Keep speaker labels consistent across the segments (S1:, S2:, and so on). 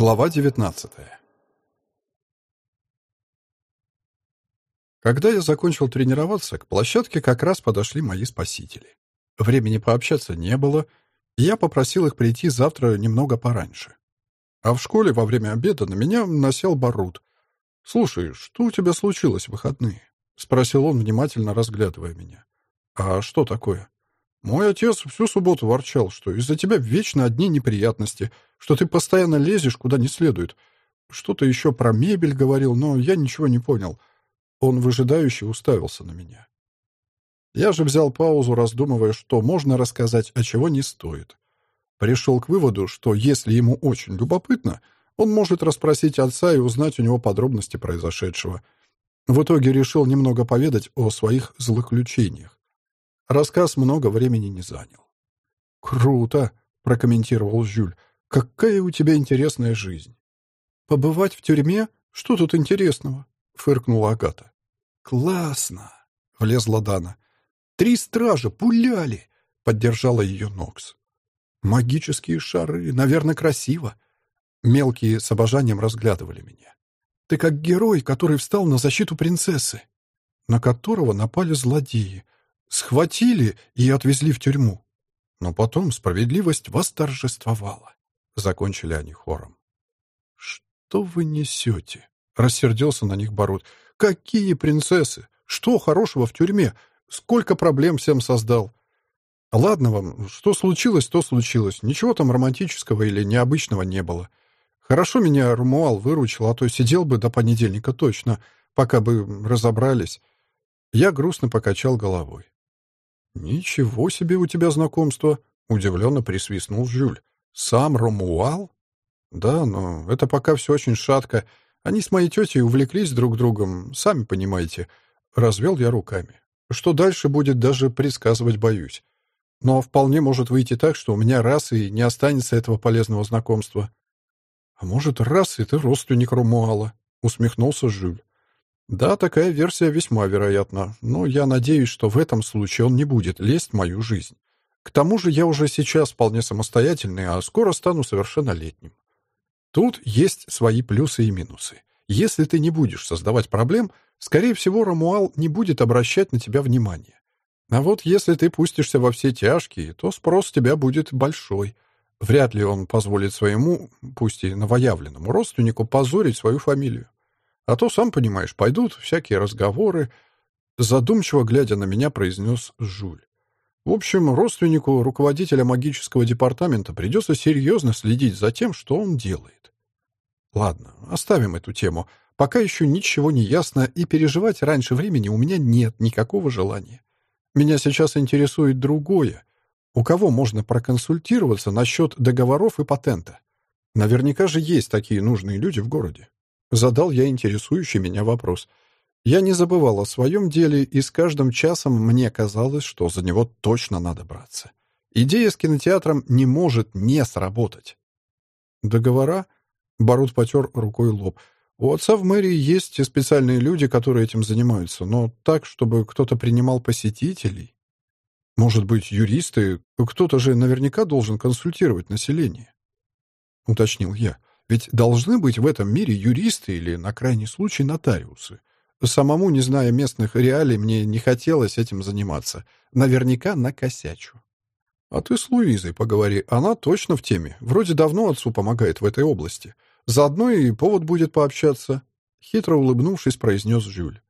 S1: Глава 19 Когда я закончил тренироваться, к площадке как раз подошли мои спасители. Времени пообщаться не было, и я попросил их прийти завтра немного пораньше. А в школе во время обеда на меня насел Барут. «Слушай, что у тебя случилось в выходные?» — спросил он, внимательно разглядывая меня. «А что такое?» «Мой отец всю субботу ворчал, что из-за тебя вечно одни неприятности, что ты постоянно лезешь куда не следует. Что-то еще про мебель говорил, но я ничего не понял». Он выжидающе уставился на меня. Я же взял паузу, раздумывая, что можно рассказать, а чего не стоит. Пришел к выводу, что если ему очень любопытно, он может расспросить отца и узнать у него подробности произошедшего. В итоге решил немного поведать о своих злоключениях. Рассказ много времени не занял. «Круто!» — прокомментировал Жюль. «Какая у тебя интересная жизнь!» «Побывать в тюрьме? Что тут интересного?» — фыркнула Агата. «Классно!» — влезла Дана. «Три стража пуляли!» — поддержала ее Нокс. «Магические шары, наверное, красиво!» Мелкие с обожанием разглядывали меня. «Ты как герой, который встал на защиту принцессы, на которого напали злодеи, Схватили и отвезли в тюрьму. Но потом справедливость восторжествовала. Закончили они хором. «Что вы несете?» — рассердился на них Бород. «Какие принцессы? Что хорошего в тюрьме? Сколько проблем всем создал?» «Ладно вам, что случилось, то случилось. Ничего там романтического или необычного не было. Хорошо меня Румуал выручил, а то сидел бы до понедельника точно, пока бы разобрались». Я грустно покачал головой. «Ничего себе у тебя знакомство!» — удивленно присвистнул Жюль. «Сам Ромуал?» «Да, но это пока все очень шатко. Они с моей тетей увлеклись друг другом, сами понимаете». Развел я руками. Что дальше будет, даже предсказывать боюсь. Но вполне может выйти так, что у меня раз и не останется этого полезного знакомства. «А может, раз и ты родственник Ромуала?» — усмехнулся Жюль. Да, такая версия весьма вероятна, но я надеюсь, что в этом случае он не будет лезть в мою жизнь. К тому же я уже сейчас вполне самостоятельный, а скоро стану совершеннолетним. Тут есть свои плюсы и минусы. Если ты не будешь создавать проблем, скорее всего, Рамуал не будет обращать на тебя внимания. А вот если ты пустишься во все тяжкие, то спрос с тебя будет большой. Вряд ли он позволит своему, пусть и новоявленному родственнику, позорить свою фамилию. А то, сам понимаешь, пойдут всякие разговоры. Задумчиво глядя на меня, произнес Жуль. В общем, родственнику руководителя магического департамента придется серьезно следить за тем, что он делает. Ладно, оставим эту тему. Пока еще ничего не ясно, и переживать раньше времени у меня нет никакого желания. Меня сейчас интересует другое. У кого можно проконсультироваться насчет договоров и патента? Наверняка же есть такие нужные люди в городе. Задал я интересующий меня вопрос. Я не забывал о своем деле, и с каждым часом мне казалось, что за него точно надо браться. Идея с кинотеатром не может не сработать. Договора? Барут потер рукой лоб. У отца в мэрии есть специальные люди, которые этим занимаются, но так, чтобы кто-то принимал посетителей. Может быть, юристы? Кто-то же наверняка должен консультировать население. Уточнил я. Ведь должны быть в этом мире юристы или, на крайний случай, нотариусы. Самому, не зная местных реалий, мне не хотелось этим заниматься. Наверняка накосячу. А ты с Луизой поговори, она точно в теме. Вроде давно отцу помогает в этой области. Заодно и повод будет пообщаться. Хитро улыбнувшись, произнес Жюль.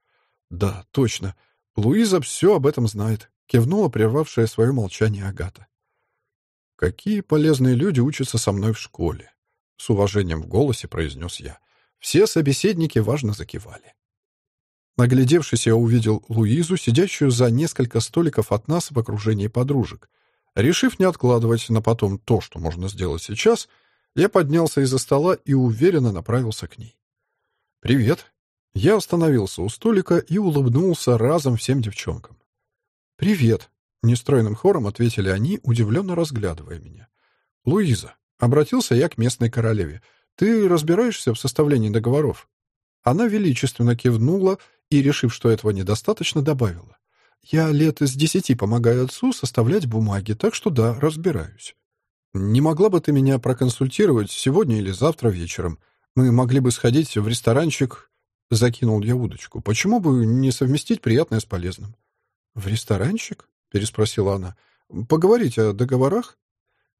S1: Да, точно. Луиза все об этом знает. Кивнула прервавшая свое молчание Агата. Какие полезные люди учатся со мной в школе. С уважением в голосе произнес я. Все собеседники важно закивали. Наглядевшись, я увидел Луизу, сидящую за несколько столиков от нас в окружении подружек. Решив не откладывать на потом то, что можно сделать сейчас, я поднялся из-за стола и уверенно направился к ней. «Привет». Я остановился у столика и улыбнулся разом всем девчонкам. «Привет», — нестройным хором ответили они, удивленно разглядывая меня. «Луиза, Обратился я к местной королеве. «Ты разбираешься в составлении договоров?» Она величественно кивнула и, решив, что этого недостаточно, добавила. «Я лет с десяти помогаю отцу составлять бумаги, так что да, разбираюсь». «Не могла бы ты меня проконсультировать сегодня или завтра вечером? Мы могли бы сходить в ресторанчик...» Закинул я удочку. «Почему бы не совместить приятное с полезным?» «В ресторанчик?» — переспросила она. «Поговорить о договорах?»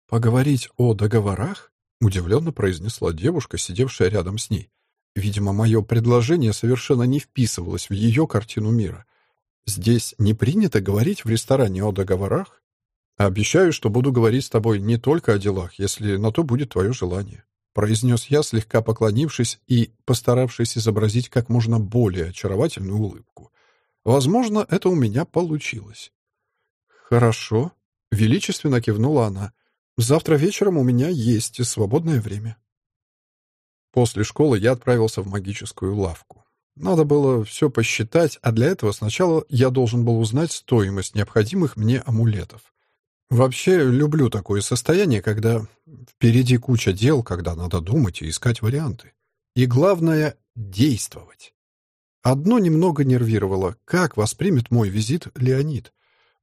S1: «Поговорить о договорах?» — удивленно произнесла девушка, сидевшая рядом с ней. Видимо, мое предложение совершенно не вписывалось в ее картину мира. «Здесь не принято говорить в ресторане о договорах?» «Обещаю, что буду говорить с тобой не только о делах, если на то будет твое желание», произнес я, слегка поклонившись и постаравшись изобразить как можно более очаровательную улыбку. Возможно, это у меня получилось. «Хорошо», — величественно кивнула она. Завтра вечером у меня есть свободное время. После школы я отправился в магическую лавку. Надо было все посчитать, а для этого сначала я должен был узнать стоимость необходимых мне амулетов. Вообще, люблю такое состояние, когда впереди куча дел, когда надо думать и искать варианты. И главное — действовать. Одно немного нервировало, как воспримет мой визит Леонид.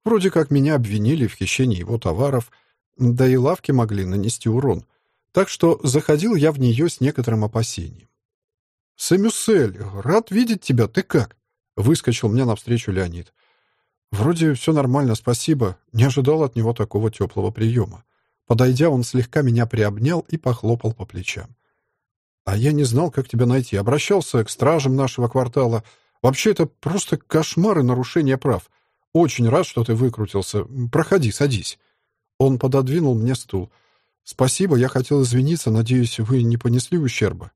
S1: Вроде как меня обвинили в хищении его товаров — да и лавки могли нанести урон. Так что заходил я в нее с некоторым опасением. «Сэмюсель, рад видеть тебя, ты как?» Выскочил мне навстречу Леонид. «Вроде все нормально, спасибо. Не ожидал от него такого теплого приема». Подойдя, он слегка меня приобнял и похлопал по плечам. «А я не знал, как тебя найти. Обращался к стражам нашего квартала. Вообще, это просто кошмар и нарушение прав. Очень рад, что ты выкрутился. Проходи, садись». Он пододвинул мне стул. «Спасибо, я хотел извиниться. Надеюсь, вы не понесли ущерба?»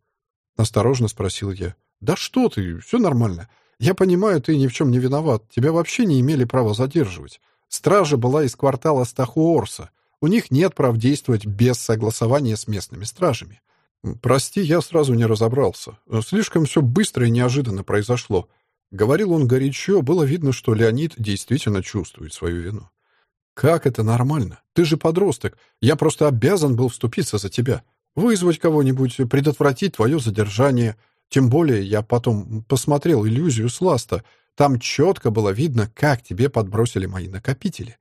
S1: Осторожно спросил я. «Да что ты, все нормально. Я понимаю, ты ни в чем не виноват. Тебя вообще не имели права задерживать. Стража была из квартала Стахуорса. У них нет прав действовать без согласования с местными стражами. Прости, я сразу не разобрался. Слишком все быстро и неожиданно произошло». Говорил он горячо, было видно, что Леонид действительно чувствует свою вину. «Как это нормально? Ты же подросток. Я просто обязан был вступиться за тебя. Вызвать кого-нибудь, предотвратить твое задержание. Тем более я потом посмотрел иллюзию с ласта. Там четко было видно, как тебе подбросили мои накопители.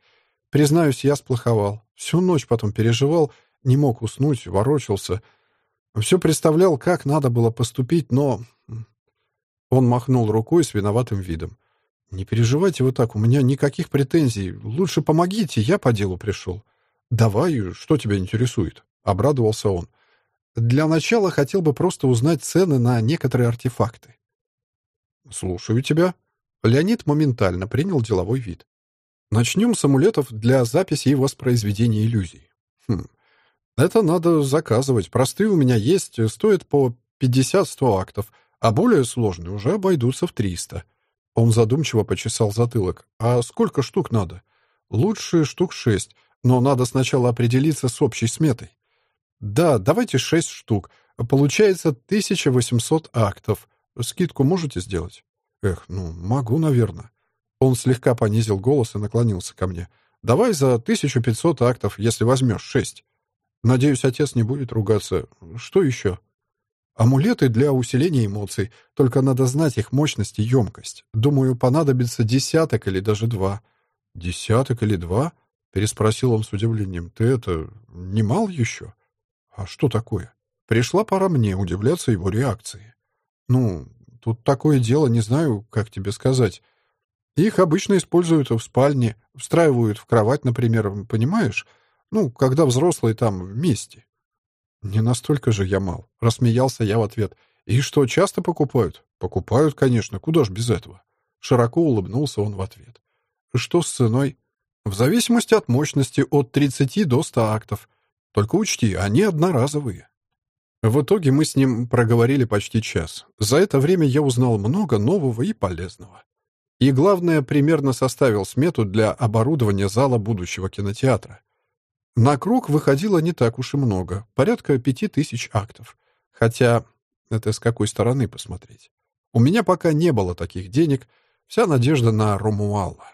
S1: Признаюсь, я сплоховал. Всю ночь потом переживал, не мог уснуть, ворочался. Все представлял, как надо было поступить, но...» Он махнул рукой с виноватым видом. «Не переживайте вы так, у меня никаких претензий. Лучше помогите, я по делу пришел». «Давай, что тебя интересует?» — обрадовался он. «Для начала хотел бы просто узнать цены на некоторые артефакты». «Слушаю тебя». Леонид моментально принял деловой вид. «Начнем с амулетов для записи и воспроизведения иллюзий». «Хм, это надо заказывать. Простые у меня есть, стоят по 50-100 актов, а более сложные уже обойдутся в 300. Он задумчиво почесал затылок. «А сколько штук надо?» «Лучше штук шесть, но надо сначала определиться с общей сметой». «Да, давайте шесть штук. Получается 1800 актов. Скидку можете сделать?» «Эх, ну, могу, наверное». Он слегка понизил голос и наклонился ко мне. «Давай за 1500 актов, если возьмешь шесть. Надеюсь, отец не будет ругаться. Что еще?» Амулеты для усиления эмоций, только надо знать их мощность и емкость. Думаю, понадобится десяток или даже два. Десяток или два? Переспросил он с удивлением. Ты это, не мал еще? А что такое? Пришла пора мне удивляться его реакции. Ну, тут такое дело, не знаю, как тебе сказать. Их обычно используют в спальне, встраивают в кровать, например, понимаешь? Ну, когда взрослые там вместе. «Не настолько же я мал», — рассмеялся я в ответ. «И что, часто покупают?» «Покупают, конечно, куда ж без этого?» Широко улыбнулся он в ответ. «Что с ценой?» «В зависимости от мощности от 30 до 100 актов. Только учти, они одноразовые». В итоге мы с ним проговорили почти час. За это время я узнал много нового и полезного. И главное, примерно составил смету для оборудования зала будущего кинотеатра. На круг выходило не так уж и много, порядка пяти тысяч актов. Хотя это с какой стороны посмотреть. У меня пока не было таких денег, вся надежда на Ромуала.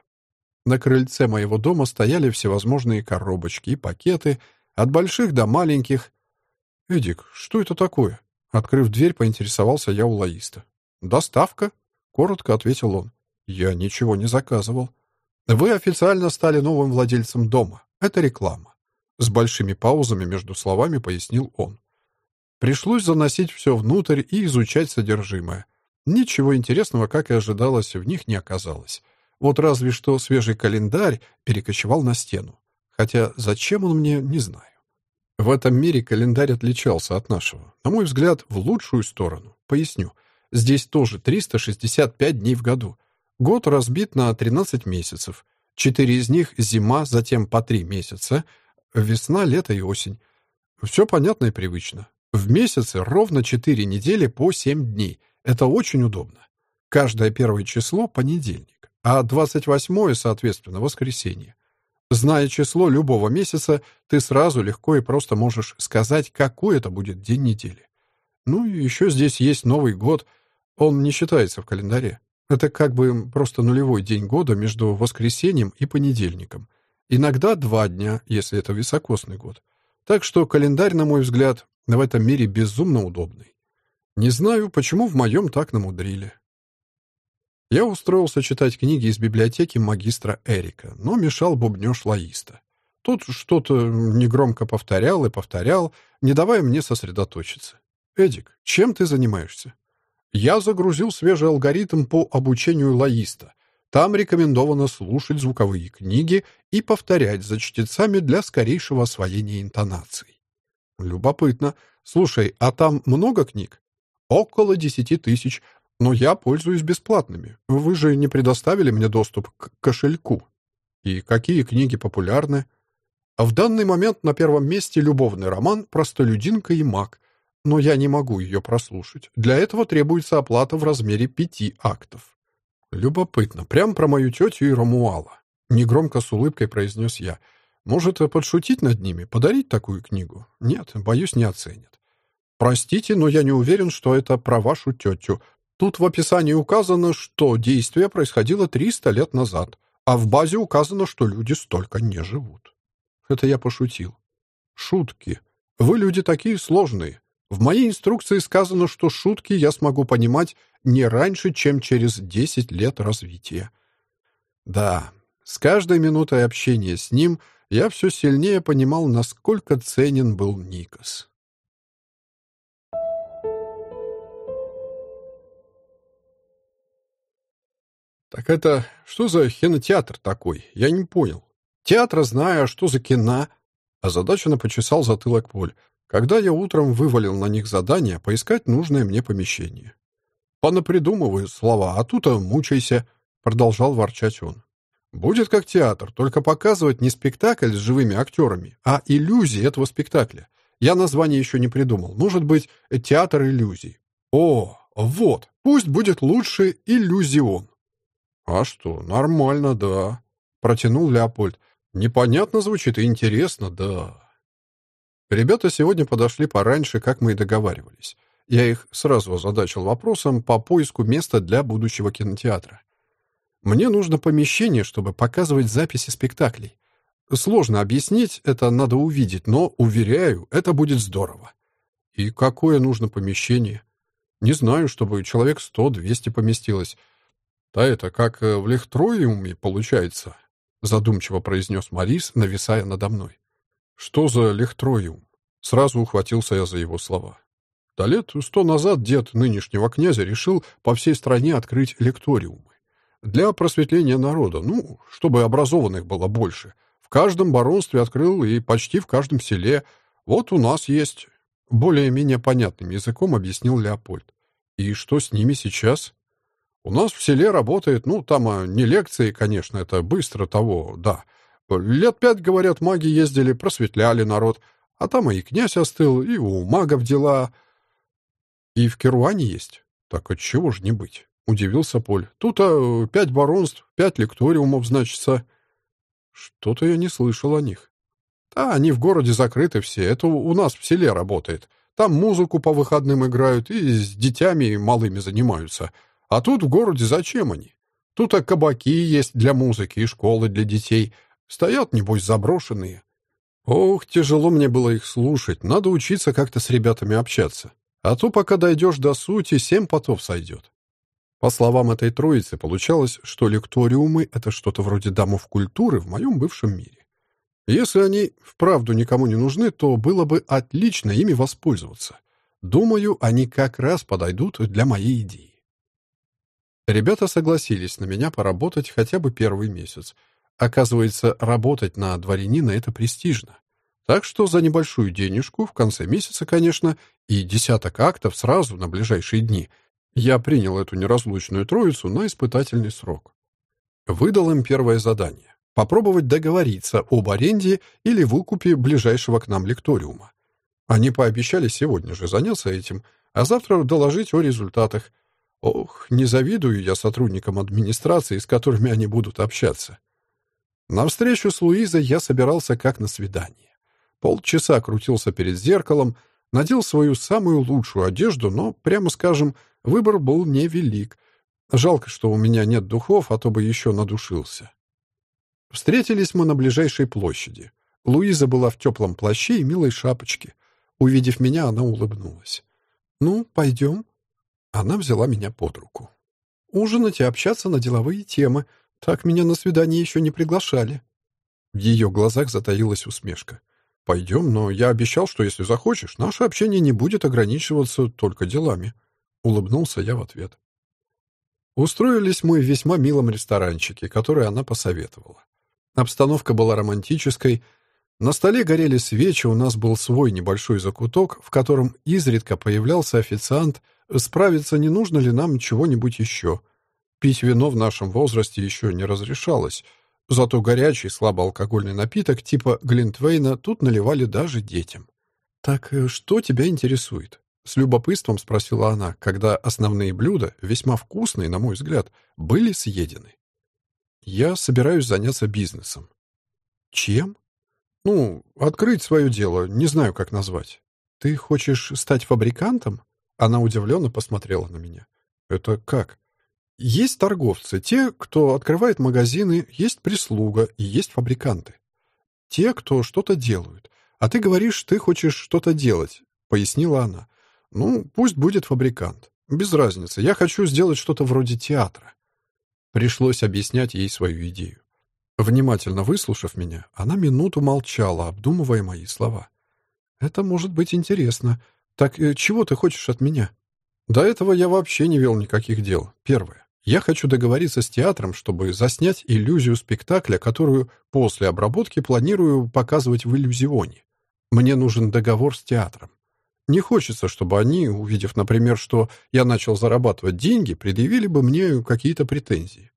S1: На крыльце моего дома стояли всевозможные коробочки и пакеты, от больших до маленьких. «Эдик, что это такое?» Открыв дверь, поинтересовался я у лоиста. «Доставка?» — коротко ответил он. «Я ничего не заказывал. Вы официально стали новым владельцем дома. Это реклама. С большими паузами между словами пояснил он. Пришлось заносить все внутрь и изучать содержимое. Ничего интересного, как и ожидалось, в них не оказалось. Вот разве что свежий календарь перекочевал на стену. Хотя зачем он мне, не знаю. В этом мире календарь отличался от нашего. На мой взгляд, в лучшую сторону. Поясню. Здесь тоже 365 дней в году. Год разбит на 13 месяцев. Четыре из них — зима, затем по три месяца. Весна, лето и осень. Все понятно и привычно. В месяце ровно четыре недели по семь дней. Это очень удобно. Каждое первое число — понедельник, а 28 соответственно, воскресенье. Зная число любого месяца, ты сразу легко и просто можешь сказать, какой это будет день недели. Ну и еще здесь есть Новый год. Он не считается в календаре. Это как бы просто нулевой день года между воскресеньем и понедельником. Иногда два дня, если это високосный год. Так что календарь, на мой взгляд, в этом мире безумно удобный. Не знаю, почему в моем так намудрили. Я устроился читать книги из библиотеки магистра Эрика, но мешал бубнёж лаиста. Тот что-то негромко повторял и повторял, не давая мне сосредоточиться. «Эдик, чем ты занимаешься?» Я загрузил свежий алгоритм по обучению лаиста. Там рекомендовано слушать звуковые книги и повторять за чтецами для скорейшего освоения интонаций. Любопытно. Слушай, а там много книг? Около десяти тысяч, но я пользуюсь бесплатными. Вы же не предоставили мне доступ к кошельку. И какие книги популярны? В данный момент на первом месте любовный роман «Простолюдинка и маг», но я не могу ее прослушать. Для этого требуется оплата в размере пяти актов. Любопытно. Прям про мою тетю и Ромуала. Негромко с улыбкой произнес я. Может, подшутить над ними, подарить такую книгу? Нет, боюсь, не оценят. Простите, но я не уверен, что это про вашу тетю. Тут в описании указано, что действие происходило 300 лет назад, а в базе указано, что люди столько не живут. Это я пошутил. Шутки. Вы люди такие сложные. В моей инструкции сказано, что шутки я смогу понимать не раньше, чем через 10 лет развития. Да, с каждой минутой общения с ним я все сильнее понимал, насколько ценен был Никос. «Так это что за кинотеатр такой? Я не понял. Театра знаю, а что за кино?» Озадаченно почесал затылок Поль когда я утром вывалил на них задание поискать нужное мне помещение. «Понапридумываю слова, а тут мучайся», — продолжал ворчать он. «Будет как театр, только показывать не спектакль с живыми актерами, а иллюзии этого спектакля. Я название еще не придумал. Может быть, театр иллюзий. О, вот, пусть будет лучше иллюзион». «А что, нормально, да», — протянул Леопольд. «Непонятно звучит и интересно, да». Ребята сегодня подошли пораньше, как мы и договаривались. Я их сразу озадачил вопросом по поиску места для будущего кинотеатра. Мне нужно помещение, чтобы показывать записи спектаклей. Сложно объяснить, это надо увидеть, но, уверяю, это будет здорово. И какое нужно помещение? Не знаю, чтобы человек сто-двести поместилось. Да это как э, в Лехтроиуме получается, задумчиво произнес Марис, нависая надо мной. Что за лехтроиум? Сразу ухватился я за его слова. Да лет сто назад дед нынешнего князя решил по всей стране открыть лекториумы. Для просветления народа, ну, чтобы образованных было больше. В каждом баронстве открыл и почти в каждом селе. Вот у нас есть. Более-менее понятным языком объяснил Леопольд. И что с ними сейчас? У нас в селе работает, ну, там а, не лекции, конечно, это быстро того, да, Лет пять, говорят, маги ездили, просветляли народ, а там и князь остыл, и у магов дела. И в Керуане есть. Так отчего ж не быть? Удивился Поль. Тут-то пять баронств, пять лекториумов, значится. Что-то я не слышал о них. А они в городе закрыты все, это у нас в селе работает. Там музыку по выходным играют и с детьми малыми занимаются. А тут в городе зачем они? Тут а кабаки есть для музыки и школы для детей — Стоят, небось, заброшенные. Ох, тяжело мне было их слушать. Надо учиться как-то с ребятами общаться. А то, пока дойдешь до сути, семь потов сойдет. По словам этой троицы, получалось, что лекториумы — это что-то вроде домов культуры в моем бывшем мире. Если они вправду никому не нужны, то было бы отлично ими воспользоваться. Думаю, они как раз подойдут для моей идеи. Ребята согласились на меня поработать хотя бы первый месяц. Оказывается, работать на дворянина — это престижно. Так что за небольшую денежку, в конце месяца, конечно, и десяток актов сразу на ближайшие дни, я принял эту неразлучную троицу на испытательный срок. Выдал им первое задание — попробовать договориться об аренде или выкупе ближайшего к нам лекториума. Они пообещали сегодня же заняться этим, а завтра доложить о результатах. Ох, не завидую я сотрудникам администрации, с которыми они будут общаться. На встречу с Луизой я собирался как на свидание. Полчаса крутился перед зеркалом, надел свою самую лучшую одежду, но, прямо скажем, выбор был невелик. Жалко, что у меня нет духов, а то бы еще надушился. Встретились мы на ближайшей площади. Луиза была в теплом плаще и милой шапочке. Увидев меня, она улыбнулась. «Ну, пойдем?» Она взяла меня под руку. «Ужинать и общаться на деловые темы. Так меня на свидание еще не приглашали». В ее глазах затаилась усмешка. «Пойдем, но я обещал, что если захочешь, наше общение не будет ограничиваться только делами». Улыбнулся я в ответ. Устроились мы в весьма милом ресторанчике, который она посоветовала. Обстановка была романтической. На столе горели свечи, у нас был свой небольшой закуток, в котором изредка появлялся официант, справиться, не нужно ли нам чего-нибудь еще. Пить вино в нашем возрасте еще не разрешалось — Зато горячий слабоалкогольный напиток типа Глинтвейна тут наливали даже детям. «Так э, что тебя интересует?» — с любопытством спросила она, когда основные блюда, весьма вкусные, на мой взгляд, были съедены. «Я собираюсь заняться бизнесом». «Чем?» «Ну, открыть свое дело, не знаю, как назвать». «Ты хочешь стать фабрикантом?» Она удивленно посмотрела на меня. «Это как?» Есть торговцы, те, кто открывает магазины, есть прислуга и есть фабриканты. Те, кто что-то делают. А ты говоришь, ты хочешь что-то делать, пояснила она. Ну, пусть будет фабрикант. Без разницы, я хочу сделать что-то вроде театра. Пришлось объяснять ей свою идею. Внимательно выслушав меня, она минуту молчала, обдумывая мои слова. «Это может быть интересно. Так э, чего ты хочешь от меня?» До этого я вообще не вел никаких дел. Первое. Я хочу договориться с театром, чтобы заснять иллюзию спектакля, которую после обработки планирую показывать в иллюзионе. Мне нужен договор с театром. Не хочется, чтобы они, увидев, например, что я начал зарабатывать деньги, предъявили бы мне какие-то претензии.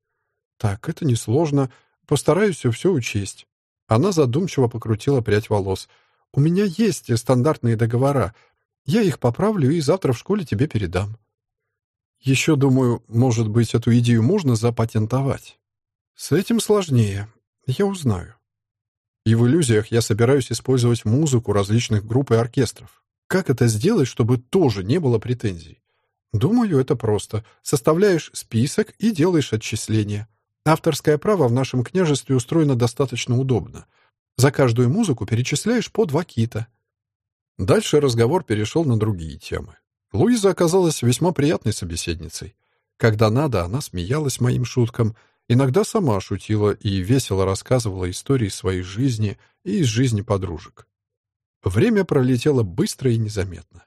S1: Так, это несложно. Постараюсь все, учесть. Она задумчиво покрутила прядь волос. У меня есть стандартные договора. Я их поправлю и завтра в школе тебе передам. Еще думаю, может быть, эту идею можно запатентовать. С этим сложнее. Я узнаю. И в иллюзиях я собираюсь использовать музыку различных групп и оркестров. Как это сделать, чтобы тоже не было претензий? Думаю, это просто. Составляешь список и делаешь отчисления. Авторское право в нашем княжестве устроено достаточно удобно. За каждую музыку перечисляешь по два кита. Дальше разговор перешел на другие темы. Луиза оказалась весьма приятной собеседницей. Когда надо, она смеялась моим шуткам, иногда сама шутила и весело рассказывала истории своей жизни и из жизни подружек. Время пролетело быстро и незаметно.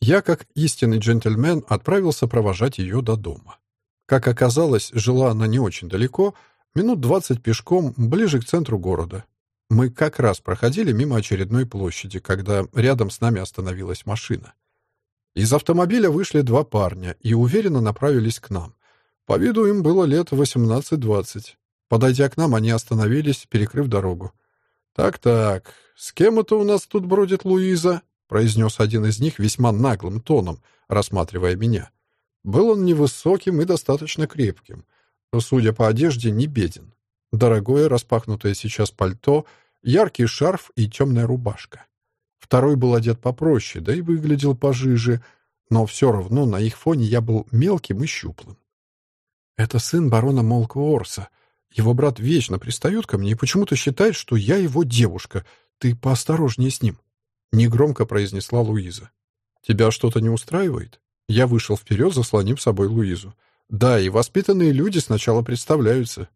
S1: Я, как истинный джентльмен, отправился провожать ее до дома. Как оказалось, жила она не очень далеко, минут двадцать пешком, ближе к центру города. Мы как раз проходили мимо очередной площади, когда рядом с нами остановилась машина. Из автомобиля вышли два парня и уверенно направились к нам. По виду им было лет 18-20. Подойдя к нам, они остановились, перекрыв дорогу. «Так-так, с кем это у нас тут бродит Луиза?» произнес один из них весьма наглым тоном, рассматривая меня. Был он невысоким и достаточно крепким. Судя по одежде, не беден. Дорогое, распахнутое сейчас пальто, яркий шарф и темная рубашка. Второй был одет попроще, да и выглядел пожиже, но все равно на их фоне я был мелким и щуплым. Это сын барона Молкуорса. Его брат вечно пристает ко мне и почему-то считает, что я его девушка. Ты поосторожнее с ним. Негромко произнесла Луиза. Тебя что-то не устраивает? Я вышел вперед, заслонив собой Луизу. Да, и воспитанные люди сначала представляются.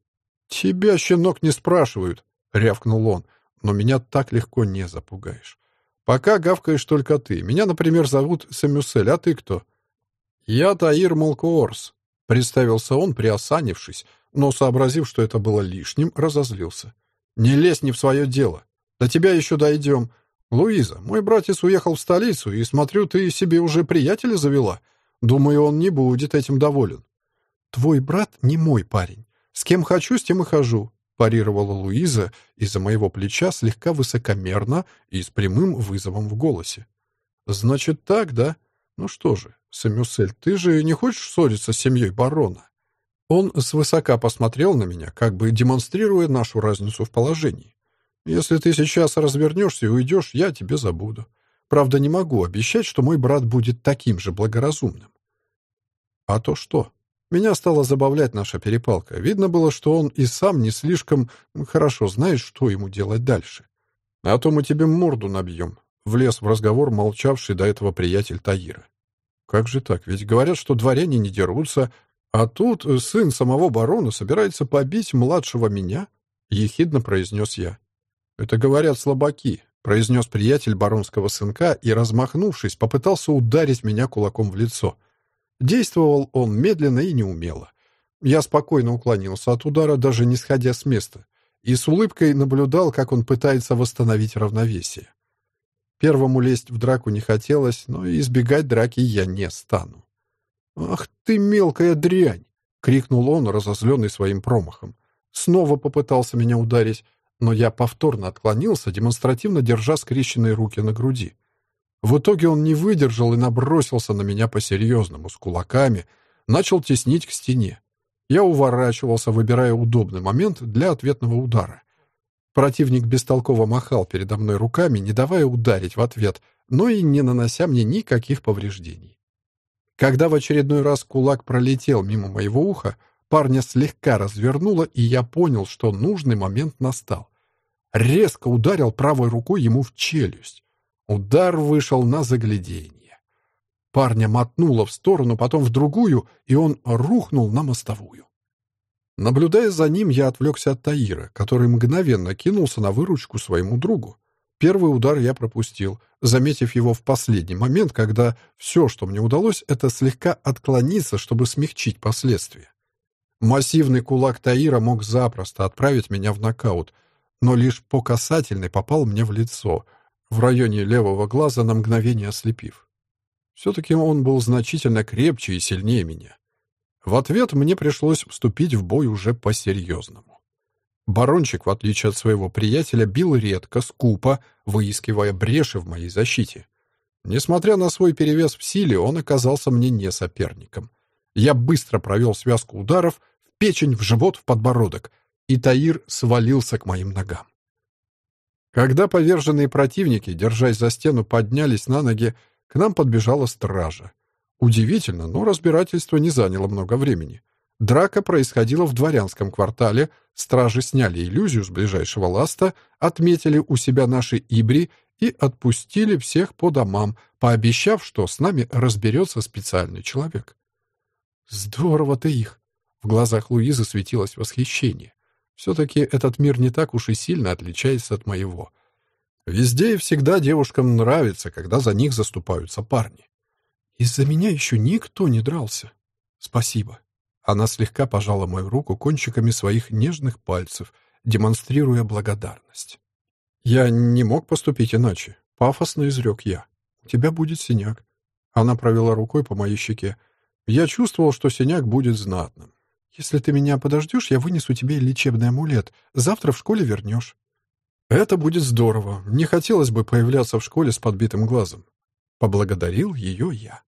S1: Тебя, щенок, не спрашивают, рявкнул он, но меня так легко не запугаешь. Пока гавкаешь только ты. Меня, например, зовут Самюсель, а ты кто? Я Таир Молкоорс, представился он, приосанившись, но, сообразив, что это было лишним, разозлился. Не лезь не в свое дело. До тебя еще дойдем. Луиза, мой братец уехал в столицу, и, смотрю, ты себе уже приятеля завела. Думаю, он не будет этим доволен. Твой брат не мой парень. С кем хочу, с тем и хожу парировала Луиза из-за моего плеча слегка высокомерно и с прямым вызовом в голосе. «Значит так, да? Ну что же, Самюсель, ты же не хочешь ссориться с семьей барона?» Он свысока посмотрел на меня, как бы демонстрируя нашу разницу в положении. «Если ты сейчас развернешься и уйдешь, я тебе забуду. Правда, не могу обещать, что мой брат будет таким же благоразумным». «А то что?» Меня стала забавлять наша перепалка. Видно было, что он и сам не слишком хорошо знает, что ему делать дальше. «А то мы тебе морду набьем», — влез в разговор молчавший до этого приятель Таира. «Как же так? Ведь говорят, что дворяне не дерутся, а тут сын самого барона собирается побить младшего меня?» — ехидно произнес я. «Это говорят слабаки», — произнес приятель баронского сынка и, размахнувшись, попытался ударить меня кулаком в лицо — Действовал он медленно и неумело. Я спокойно уклонился от удара, даже не сходя с места, и с улыбкой наблюдал, как он пытается восстановить равновесие. Первому лезть в драку не хотелось, но избегать драки я не стану. «Ах ты, мелкая дрянь!» — крикнул он, разозленный своим промахом. Снова попытался меня ударить, но я повторно отклонился, демонстративно держа скрещенные руки на груди. В итоге он не выдержал и набросился на меня по-серьезному, с кулаками, начал теснить к стене. Я уворачивался, выбирая удобный момент для ответного удара. Противник бестолково махал передо мной руками, не давая ударить в ответ, но и не нанося мне никаких повреждений. Когда в очередной раз кулак пролетел мимо моего уха, парня слегка развернуло, и я понял, что нужный момент настал. Резко ударил правой рукой ему в челюсть. Удар вышел на загляденье. Парня мотнуло в сторону, потом в другую, и он рухнул на мостовую. Наблюдая за ним, я отвлекся от Таира, который мгновенно кинулся на выручку своему другу. Первый удар я пропустил, заметив его в последний момент, когда все, что мне удалось, это слегка отклониться, чтобы смягчить последствия. Массивный кулак Таира мог запросто отправить меня в нокаут, но лишь по касательной попал мне в лицо — в районе левого глаза на мгновение ослепив. Все-таки он был значительно крепче и сильнее меня. В ответ мне пришлось вступить в бой уже по-серьезному. Барончик, в отличие от своего приятеля, бил редко, скупо, выискивая бреши в моей защите. Несмотря на свой перевес в силе, он оказался мне не соперником. Я быстро провел связку ударов в печень, в живот, в подбородок, и Таир свалился к моим ногам. Когда поверженные противники, держась за стену, поднялись на ноги, к нам подбежала стража. Удивительно, но разбирательство не заняло много времени. Драка происходила в дворянском квартале, стражи сняли иллюзию с ближайшего ласта, отметили у себя наши ибри и отпустили всех по домам, пообещав, что с нами разберется специальный человек. «Здорово ты их!» В глазах Луизы светилось восхищение. Все-таки этот мир не так уж и сильно отличается от моего. Везде и всегда девушкам нравится, когда за них заступаются парни. Из-за меня еще никто не дрался. Спасибо. Она слегка пожала мою руку кончиками своих нежных пальцев, демонстрируя благодарность. Я не мог поступить иначе. Пафосно изрек я. У тебя будет синяк. Она провела рукой по моей щеке. Я чувствовал, что синяк будет знатным. «Если ты меня подождешь, я вынесу тебе лечебный амулет. Завтра в школе вернешь». «Это будет здорово. Не хотелось бы появляться в школе с подбитым глазом». Поблагодарил ее я.